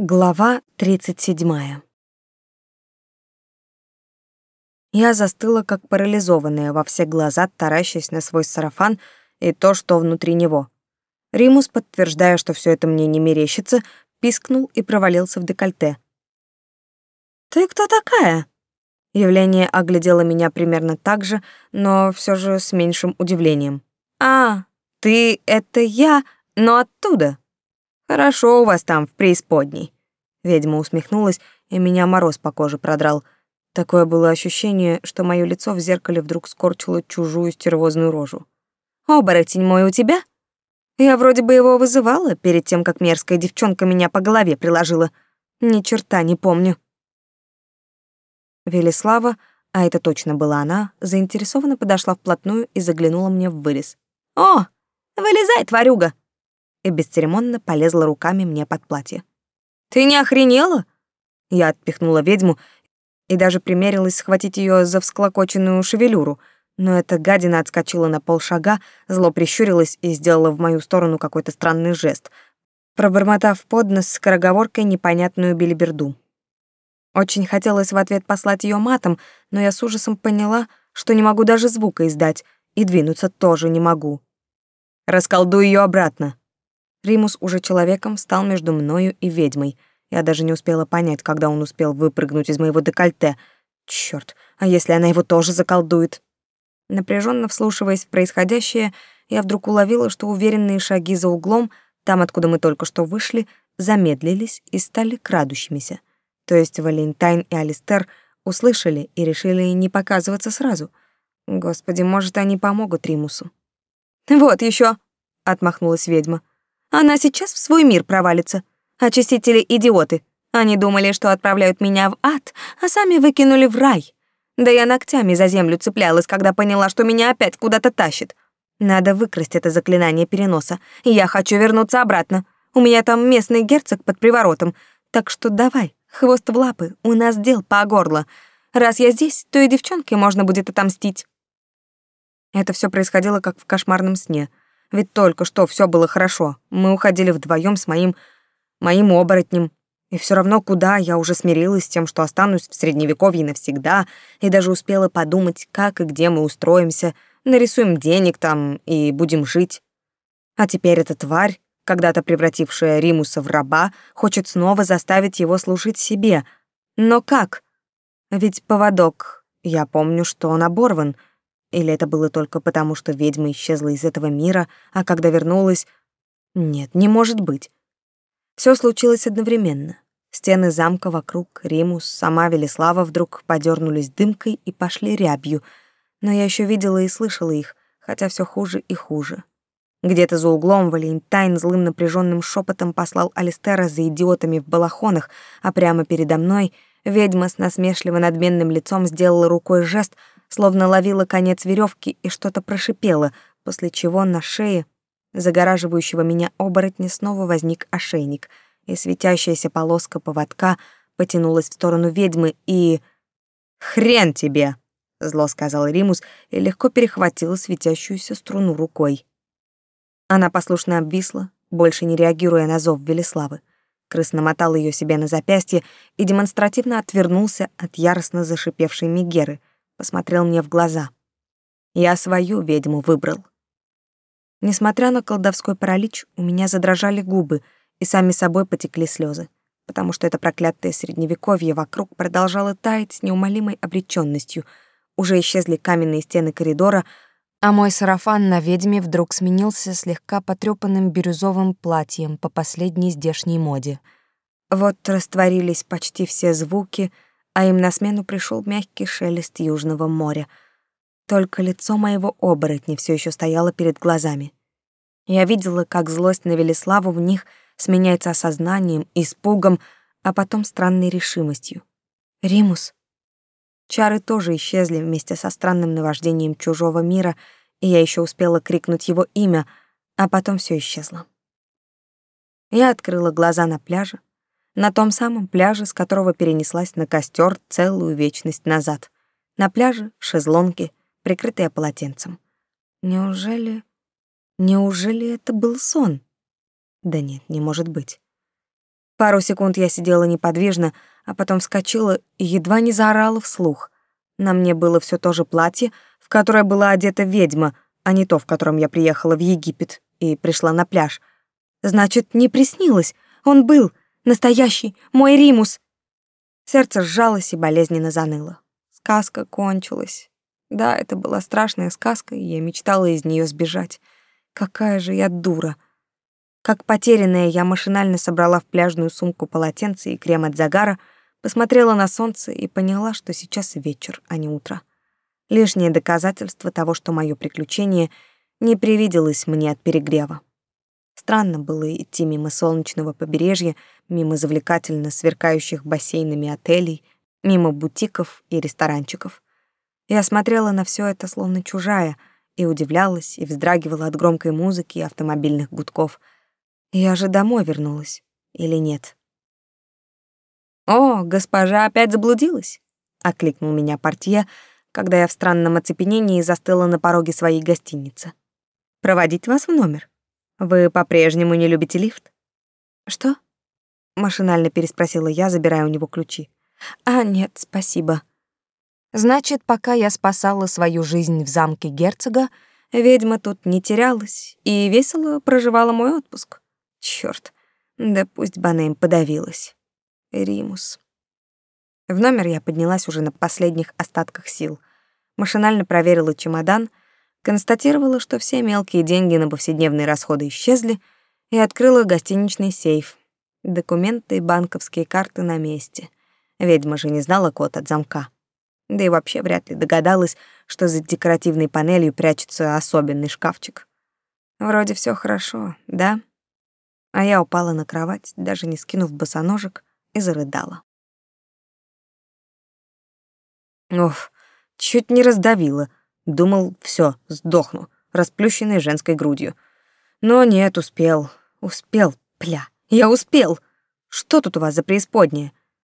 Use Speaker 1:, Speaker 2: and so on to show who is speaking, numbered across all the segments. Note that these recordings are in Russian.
Speaker 1: Глава 37. Я застыла, как парализованная, во все глаза, таращась на свой сарафан и то, что внутри него. Римус, подтверждая, что все это мне не мерещится, пискнул и провалился в декольте. «Ты кто такая?» Явление оглядело меня примерно так же, но все же с меньшим удивлением. «А, ты — это я, но оттуда!» Хорошо у вас там в преисподней. Ведьма усмехнулась, и меня мороз по коже продрал. Такое было ощущение, что мое лицо в зеркале вдруг скорчило чужую стервозную рожу. «Оборотень мой у тебя?» Я вроде бы его вызывала перед тем, как мерзкая девчонка меня по голове приложила. Ни черта не помню. Велислава, а это точно была она, заинтересованно подошла вплотную и заглянула мне в вырез. «О, вылезай, тварюга!» И бесцеремонно полезла руками мне под платье. «Ты не охренела?» Я отпихнула ведьму и даже примерилась схватить ее за всклокоченную шевелюру, но эта гадина отскочила на полшага, зло прищурилась и сделала в мою сторону какой-то странный жест, пробормотав под нос скороговоркой непонятную билиберду. Очень хотелось в ответ послать ее матом, но я с ужасом поняла, что не могу даже звука издать, и двинуться тоже не могу. «Расколдуй ее обратно», Римус уже человеком стал между мною и ведьмой. Я даже не успела понять, когда он успел выпрыгнуть из моего декольте. Чёрт, а если она его тоже заколдует? Напряженно вслушиваясь в происходящее, я вдруг уловила, что уверенные шаги за углом, там, откуда мы только что вышли, замедлились и стали крадущимися. То есть Валентайн и Алистер услышали и решили не показываться сразу. Господи, может, они помогут Римусу. «Вот еще, отмахнулась ведьма. Она сейчас в свой мир провалится. Очистители — идиоты. Они думали, что отправляют меня в ад, а сами выкинули в рай. Да я ногтями за землю цеплялась, когда поняла, что меня опять куда-то тащит. Надо выкрасть это заклинание переноса. Я хочу вернуться обратно. У меня там местный герцог под приворотом. Так что давай, хвост в лапы, у нас дел по горло. Раз я здесь, то и девчонке можно будет отомстить. Это все происходило как в кошмарном сне — ведь только что все было хорошо. Мы уходили вдвоем с моим... моим оборотнем. И все равно куда, я уже смирилась с тем, что останусь в Средневековье навсегда, и даже успела подумать, как и где мы устроимся, нарисуем денег там и будем жить. А теперь эта тварь, когда-то превратившая Римуса в раба, хочет снова заставить его служить себе. Но как? Ведь поводок... Я помню, что он оборван — или это было только потому, что ведьма исчезла из этого мира, а когда вернулась... Нет, не может быть. Все случилось одновременно. Стены замка вокруг, Римус, сама Велислава вдруг подернулись дымкой и пошли рябью, но я еще видела и слышала их, хотя все хуже и хуже. Где-то за углом Валентайн злым напряженным шепотом послал Алистера за идиотами в балахонах, а прямо передо мной ведьма с насмешливо надменным лицом сделала рукой жест, словно ловила конец веревки и что-то прошипела, после чего на шее загораживающего меня оборотня снова возник ошейник, и светящаяся полоска поводка потянулась в сторону ведьмы и... «Хрен тебе!» — зло сказал Римус и легко перехватил светящуюся струну рукой. Она послушно обвисла, больше не реагируя на зов Велиславы. Крыс намотал ее себе на запястье и демонстративно отвернулся от яростно зашипевшей Мегеры, посмотрел мне в глаза. Я свою ведьму выбрал. Несмотря на колдовской паралич, у меня задрожали губы, и сами собой потекли слезы, потому что это проклятое средневековье вокруг продолжало таять с неумолимой обречённостью. Уже исчезли каменные стены коридора, а мой сарафан на ведьме вдруг сменился слегка потрёпанным бирюзовым платьем по последней здешней моде. Вот растворились почти все звуки — а им на смену пришел мягкий шелест южного моря. Только лицо моего оборотня все еще стояло перед глазами. Я видела, как злость на Велиславу в них сменяется осознанием, испугом, а потом странной решимостью. «Римус!» Чары тоже исчезли вместе со странным наваждением чужого мира, и я еще успела крикнуть его имя, а потом все исчезло. Я открыла глаза на пляже, на том самом пляже, с которого перенеслась на костер целую вечность назад. На пляже шезлонги, прикрытые полотенцем. Неужели... Неужели это был сон? Да нет, не может быть. Пару секунд я сидела неподвижно, а потом вскочила и едва не заорала вслух. На мне было все то же платье, в которое была одета ведьма, а не то, в котором я приехала в Египет и пришла на пляж. Значит, не приснилось. Он был настоящий, мой Римус. Сердце сжалось и болезненно заныло. Сказка кончилась. Да, это была страшная сказка, и я мечтала из нее сбежать. Какая же я дура. Как потерянная, я машинально собрала в пляжную сумку полотенце и крем от загара, посмотрела на солнце и поняла, что сейчас вечер, а не утро. Лишнее доказательство того, что мое приключение не привиделось мне от перегрева. Странно было идти мимо солнечного побережья, мимо завлекательно сверкающих бассейнами отелей, мимо бутиков и ресторанчиков. Я смотрела на все это словно чужая и удивлялась и вздрагивала от громкой музыки и автомобильных гудков. Я же домой вернулась или нет? «О, госпожа опять заблудилась!» — окликнул меня портье, когда я в странном оцепенении застыла на пороге своей гостиницы. «Проводить вас в номер? Вы по-прежнему не любите лифт?» «Что?» — машинально переспросила я, забирая у него ключи. «А, нет, спасибо». Значит, пока я спасала свою жизнь в замке герцога, ведьма тут не терялась и весело проживала мой отпуск. Чёрт, да пусть бы она им подавилась. Римус. В номер я поднялась уже на последних остатках сил. Машинально проверила чемодан, констатировала, что все мелкие деньги на повседневные расходы исчезли, и открыла гостиничный сейф. Документы и банковские карты на месте. Ведьма же не знала код от замка. Да и вообще вряд ли догадалась, что за декоративной панелью прячется особенный шкафчик. Вроде все хорошо, да? А я упала на кровать, даже не скинув босоножек, и зарыдала. Оф, чуть не раздавила. Думал, все, сдохну, расплющенной женской грудью. Но нет, успел. Успел, пля. Я успел. Что тут у вас за преисподнее?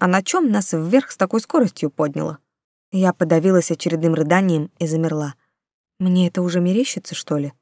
Speaker 1: А на чем нас вверх с такой скоростью подняло? Я подавилась очередным рыданием и замерла. Мне это уже мерещится, что ли?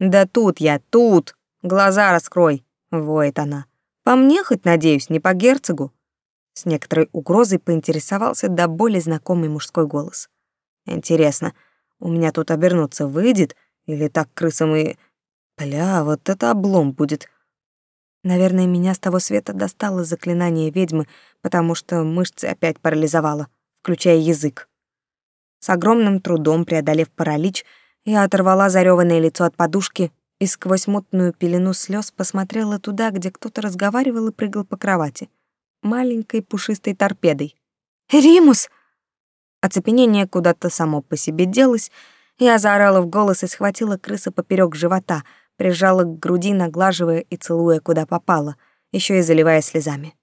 Speaker 1: Да тут я, тут. Глаза раскрой, воет она. По мне хоть, надеюсь, не по герцогу. С некоторой угрозой поинтересовался до боли знакомый мужской голос. Интересно, у меня тут обернуться выйдет или так крысам и Бля, вот это облом будет. Наверное, меня с того света достало заклинание ведьмы, потому что мышцы опять парализовало включая язык. С огромным трудом преодолев паралич, я оторвала зареванное лицо от подушки и сквозь мутную пелену слез посмотрела туда, где кто-то разговаривал и прыгал по кровати. Маленькой пушистой торпедой. «Римус!» Оцепенение куда-то само по себе делось. Я заорала в голос и схватила крыса поперек живота, прижала к груди, наглаживая и целуя, куда попало, еще и заливая слезами.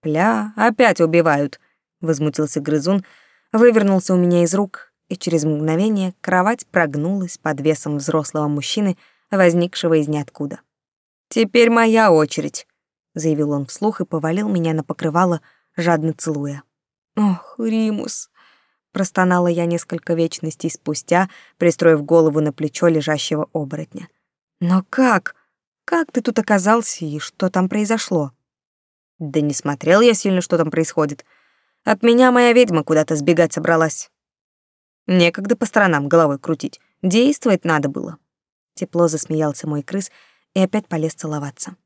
Speaker 1: «Пля, опять убивают!» возмутился грызун, вывернулся у меня из рук, и через мгновение кровать прогнулась под весом взрослого мужчины, возникшего из ниоткуда. «Теперь моя очередь», — заявил он вслух и повалил меня на покрывало, жадно целуя. «Ох, Римус!» — простонала я несколько вечностей спустя, пристроив голову на плечо лежащего оборотня. «Но как? Как ты тут оказался и что там произошло?» «Да не смотрел я сильно, что там происходит», от меня моя ведьма куда-то сбегать собралась. Некогда по сторонам головой крутить. Действовать надо было. Тепло засмеялся мой крыс и опять полез целоваться.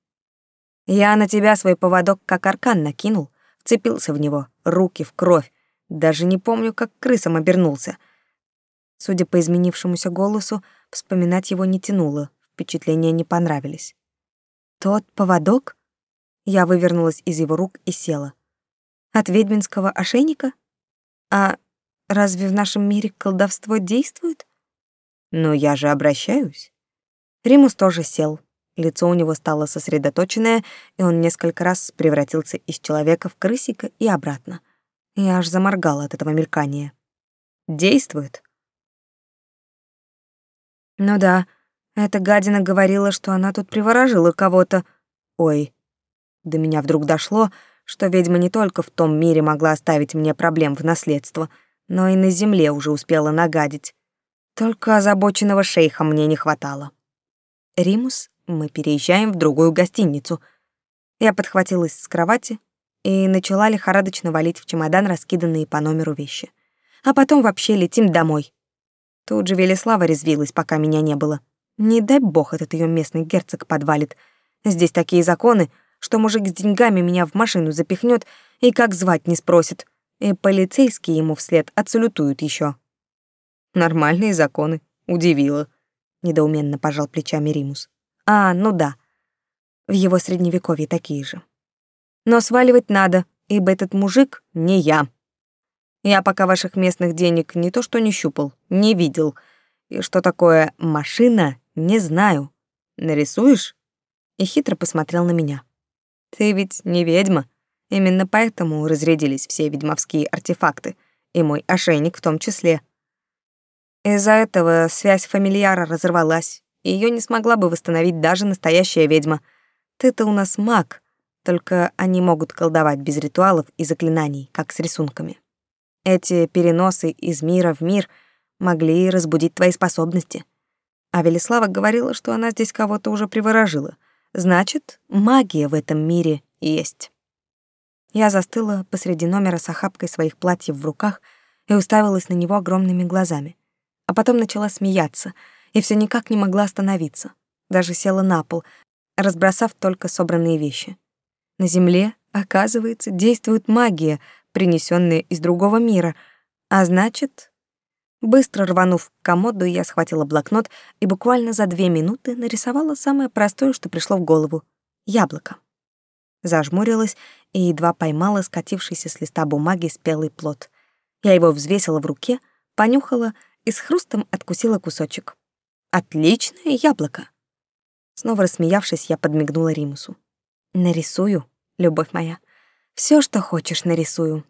Speaker 1: Я на тебя свой поводок как аркан накинул, вцепился в него, руки в кровь. Даже не помню, как крысом обернулся. Судя по изменившемуся голосу, вспоминать его не тянуло, впечатления не понравились. Тот поводок? Я вывернулась из его рук и села. От ведьминского ошейника? А разве в нашем мире колдовство действует? Но я же обращаюсь. Римус тоже сел. Лицо у него стало сосредоточенное, и он несколько раз превратился из человека в крысика и обратно. Я аж заморгала от этого мелькания. Действует? Ну да, эта гадина говорила, что она тут приворожила кого-то. Ой, до меня вдруг дошло, что ведьма не только в том мире могла оставить мне проблем в наследство, но и на земле уже успела нагадить. Только озабоченного шейха мне не хватало. Римус, мы переезжаем в другую гостиницу. Я подхватилась с кровати и начала лихорадочно валить в чемодан раскиданные по номеру вещи. А потом вообще летим домой. Тут же Велеслава резвилась, пока меня не было. Не дай бог этот ее местный герцог подвалит. Здесь такие законы, что мужик с деньгами меня в машину запихнет и как звать не спросит. И полицейские ему вслед отсалютуют еще. Нормальные законы, удивило. Недоуменно пожал плечами Римус. А, ну да. В его средневековье такие же. Но сваливать надо, ибо этот мужик не я. Я пока ваших местных денег не то что не щупал, не видел. И что такое машина, не знаю. Нарисуешь? И хитро посмотрел на меня. Ты ведь не ведьма. Именно поэтому разрядились все ведьмовские артефакты, и мой ошейник в том числе. Из-за этого связь фамильяра разорвалась, и её не смогла бы восстановить даже настоящая ведьма. Ты-то у нас маг, только они могут колдовать без ритуалов и заклинаний, как с рисунками. Эти переносы из мира в мир могли разбудить твои способности. А Велислава говорила, что она здесь кого-то уже приворожила. Значит, магия в этом мире есть. Я застыла посреди номера с охапкой своих платьев в руках и уставилась на него огромными глазами. А потом начала смеяться и все никак не могла остановиться. Даже села на пол, разбросав только собранные вещи. На земле, оказывается, действует магия, принесенная из другого мира, а значит... Быстро рванув к комоду, я схватила блокнот и буквально за две минуты нарисовала самое простое, что пришло в голову — яблоко зажмурилась и едва поймала скатившийся с листа бумаги спелый плод. Я его взвесила в руке, понюхала и с хрустом откусила кусочек. Отличное яблоко. Снова рассмеявшись, я подмигнула Римусу. Нарисую, любовь моя. Все, что хочешь, нарисую.